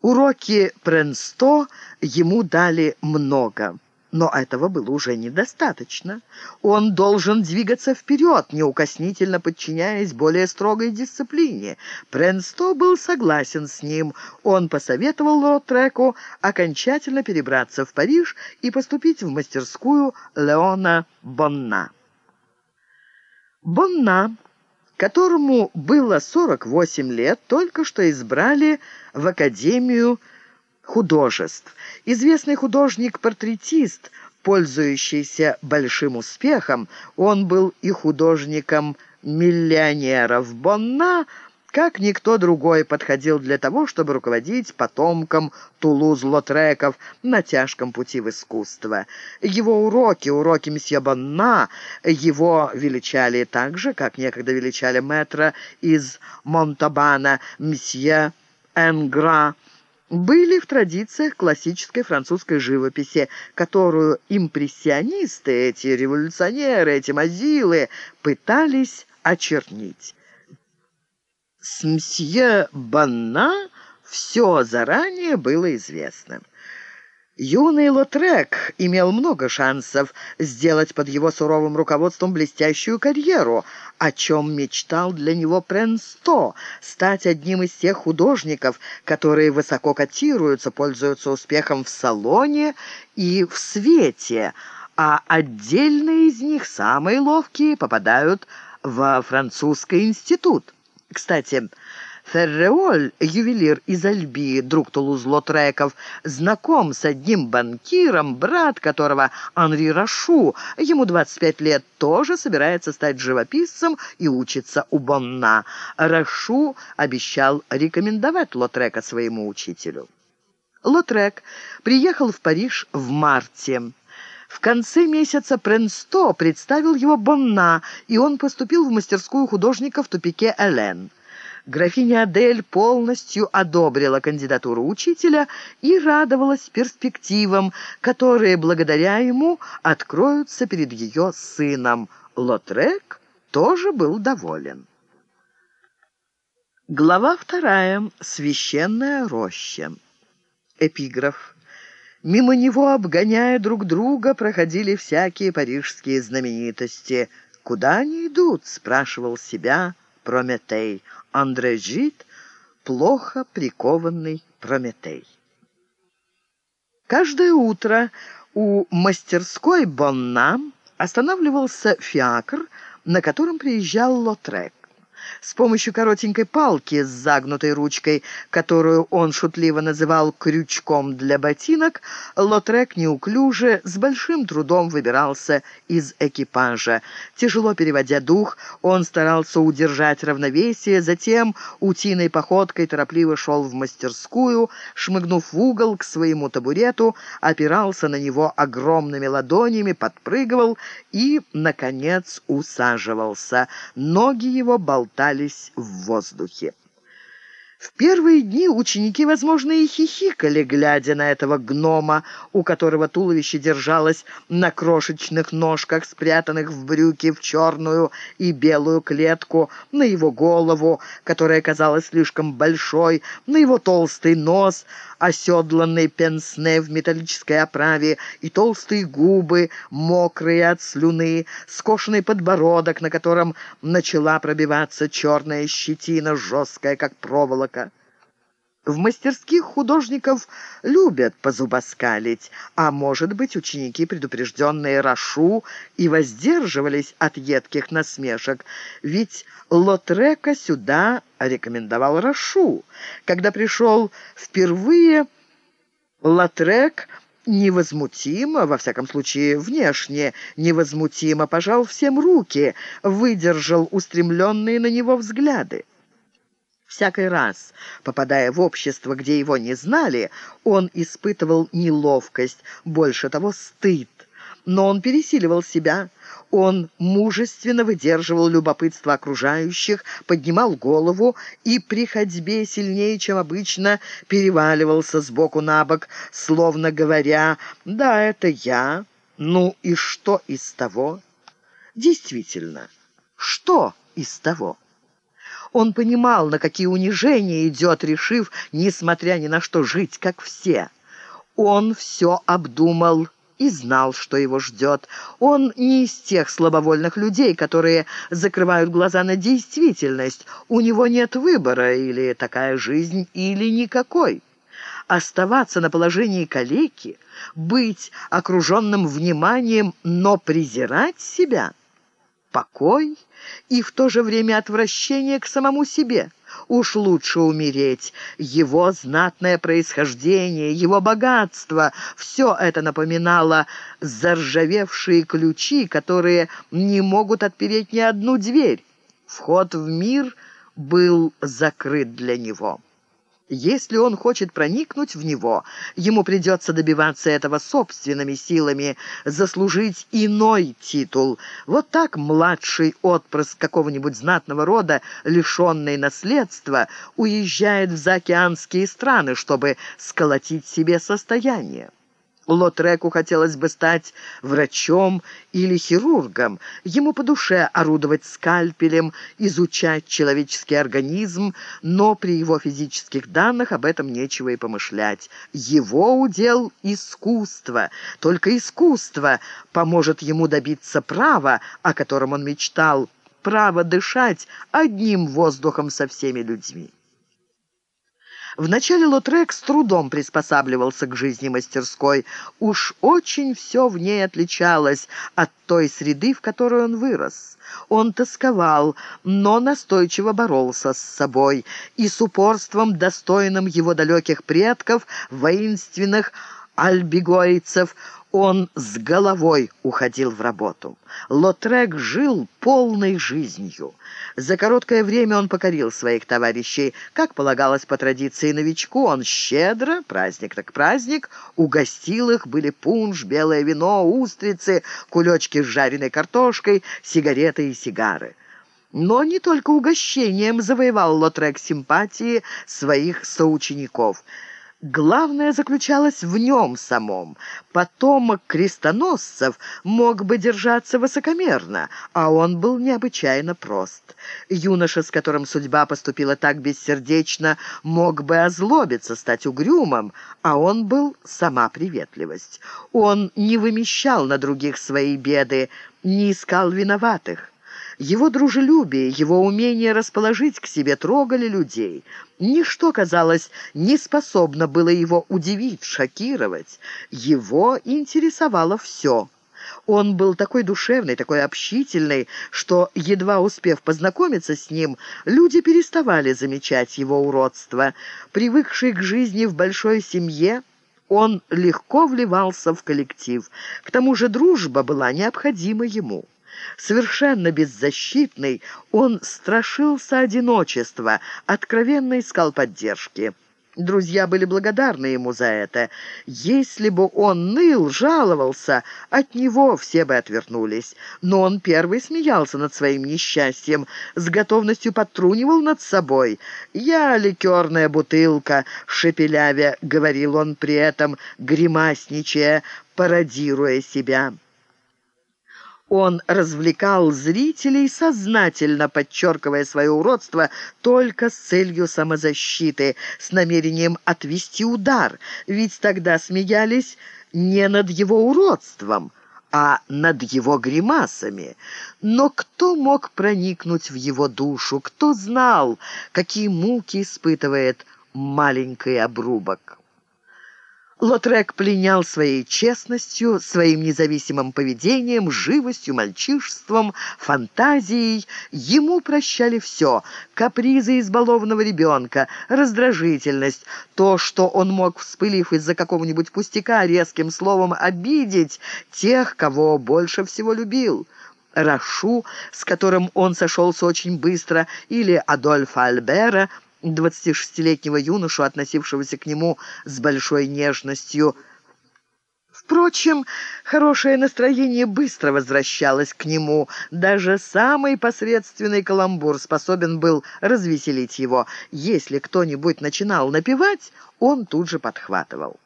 Уроки Пренсто ему дали много. Но этого было уже недостаточно. Он должен двигаться вперед, неукоснительно подчиняясь более строгой дисциплине. Пренсто был согласен с ним. Он посоветовал Лотреку окончательно перебраться в Париж и поступить в мастерскую Леона Бонна. Бонна которому было 48 лет, только что избрали в Академию художеств. Известный художник-портретист, пользующийся большим успехом, он был и художником миллионеров Бонна, как никто другой подходил для того, чтобы руководить потомком Тулуз-Лотреков на тяжком пути в искусство. Его уроки, уроки месье Бонна, его величали так же, как некогда величали мэтра из Монтабана, месье Энгра, были в традициях классической французской живописи, которую импрессионисты, эти революционеры, эти мазилы пытались очернить. С мсье Банна все заранее было известно. Юный Лотрек имел много шансов сделать под его суровым руководством блестящую карьеру, о чем мечтал для него Пренсто, стать одним из тех художников, которые высоко котируются, пользуются успехом в салоне и в свете, а отдельные из них, самые ловкие, попадают во французский институт. Кстати, Ферреоль, ювелир из Альби, друг Тулуз-Лотреков, знаком с одним банкиром, брат которого Анри Рашу, ему 25 лет, тоже собирается стать живописцем и учится у Бонна. Рашу обещал рекомендовать Лотрека своему учителю. Лотрек приехал в Париж в марте. В конце месяца Пренсто представил его Бонна, и он поступил в мастерскую художника в тупике Элен. Графиня Адель полностью одобрила кандидатуру учителя и радовалась перспективам, которые благодаря ему откроются перед ее сыном. Лотрек тоже был доволен. Глава вторая. Священная роща. Эпиграф. Мимо него, обгоняя друг друга, проходили всякие парижские знаменитости. «Куда они идут?» — спрашивал себя Прометей. Андре Жит — плохо прикованный Прометей. Каждое утро у мастерской Бонна останавливался фиакр, на котором приезжал Лотрек. С помощью коротенькой палки с загнутой ручкой, которую он шутливо называл «крючком для ботинок», Лотрек неуклюже, с большим трудом выбирался из экипажа. Тяжело переводя дух, он старался удержать равновесие, затем утиной походкой торопливо шел в мастерскую, шмыгнув в угол к своему табурету, опирался на него огромными ладонями, подпрыгивал и, наконец, усаживался. Ноги его болтали болтались в воздухе. В первые дни ученики, возможно, и хихикали, глядя на этого гнома, у которого туловище держалось на крошечных ножках, спрятанных в брюки в черную и белую клетку, на его голову, которая казалась слишком большой, на его толстый нос, оседланный пенсне в металлической оправе, и толстые губы, мокрые от слюны, скошенный подбородок, на котором начала пробиваться черная щетина, жесткая, как проволока. В мастерских художников любят позубоскалить, а, может быть, ученики, предупрежденные Рашу, и воздерживались от едких насмешек, ведь Лотрека сюда рекомендовал Рашу. Когда пришел впервые, Лотрек невозмутимо, во всяком случае внешне невозмутимо, пожал всем руки, выдержал устремленные на него взгляды. Всякий раз, попадая в общество, где его не знали, он испытывал неловкость, больше того, стыд. Но он пересиливал себя. Он мужественно выдерживал любопытство окружающих, поднимал голову и при ходьбе сильнее, чем обычно, переваливался с боку на бок, словно говоря «Да, это я. Ну и что из того?» Действительно, что из того? Он понимал, на какие унижения идет, решив, несмотря ни на что, жить, как все. Он все обдумал и знал, что его ждет. Он не из тех слабовольных людей, которые закрывают глаза на действительность. У него нет выбора, или такая жизнь, или никакой. Оставаться на положении калеки, быть окруженным вниманием, но презирать себя — покой и в то же время отвращение к самому себе. Уж лучше умереть. Его знатное происхождение, его богатство — все это напоминало заржавевшие ключи, которые не могут отпереть ни одну дверь. Вход в мир был закрыт для него. Если он хочет проникнуть в него, ему придется добиваться этого собственными силами, заслужить иной титул. Вот так младший отпрыск какого-нибудь знатного рода, лишенный наследства, уезжает в заокеанские страны, чтобы сколотить себе состояние. Лотреку хотелось бы стать врачом или хирургом. Ему по душе орудовать скальпелем, изучать человеческий организм, но при его физических данных об этом нечего и помышлять. Его удел — искусство. Только искусство поможет ему добиться права, о котором он мечтал, право дышать одним воздухом со всеми людьми. Вначале Лотрек с трудом приспосабливался к жизни мастерской. Уж очень все в ней отличалось от той среды, в которой он вырос. Он тосковал, но настойчиво боролся с собой и с упорством, достойным его далеких предков, воинственных альбигойцев, он с головой уходил в работу. Лотрек жил полной жизнью. За короткое время он покорил своих товарищей. Как полагалось по традиции новичку, он щедро, праздник так праздник, угостил их, были пунш, белое вино, устрицы, кулечки с жареной картошкой, сигареты и сигары. Но не только угощением завоевал Лотрек симпатии своих соучеников – Главное заключалось в нем самом. Потомок крестоносцев мог бы держаться высокомерно, а он был необычайно прост. Юноша, с которым судьба поступила так бессердечно, мог бы озлобиться, стать угрюмым, а он был сама приветливость. Он не вымещал на других свои беды, не искал виноватых. Его дружелюбие, его умение расположить к себе трогали людей. Ничто, казалось, не способно было его удивить, шокировать. Его интересовало все. Он был такой душевный, такой общительный, что, едва успев познакомиться с ним, люди переставали замечать его уродство. Привыкший к жизни в большой семье, он легко вливался в коллектив. К тому же дружба была необходима ему. Совершенно беззащитный, он страшился одиночества, откровенно искал поддержки. Друзья были благодарны ему за это. Если бы он ныл, жаловался, от него все бы отвернулись. Но он первый смеялся над своим несчастьем, с готовностью подтрунивал над собой. «Я ликерная бутылка», — шепелявя, говорил он при этом, гримасничая, пародируя себя. Он развлекал зрителей, сознательно подчеркивая свое уродство только с целью самозащиты, с намерением отвести удар, ведь тогда смеялись не над его уродством, а над его гримасами. Но кто мог проникнуть в его душу, кто знал, какие муки испытывает маленький обрубок? Лотрек пленял своей честностью, своим независимым поведением, живостью, мальчишеством, фантазией. Ему прощали все — капризы избалованного ребенка, раздражительность, то, что он мог, вспылив из-за какого-нибудь пустяка, резким словом обидеть тех, кого больше всего любил. Рашу, с которым он сошелся очень быстро, или Адольфа Альбера — двадцатишестилетнего юношу, относившегося к нему с большой нежностью. Впрочем, хорошее настроение быстро возвращалось к нему. Даже самый посредственный каламбур способен был развеселить его. Если кто-нибудь начинал напевать, он тут же подхватывал.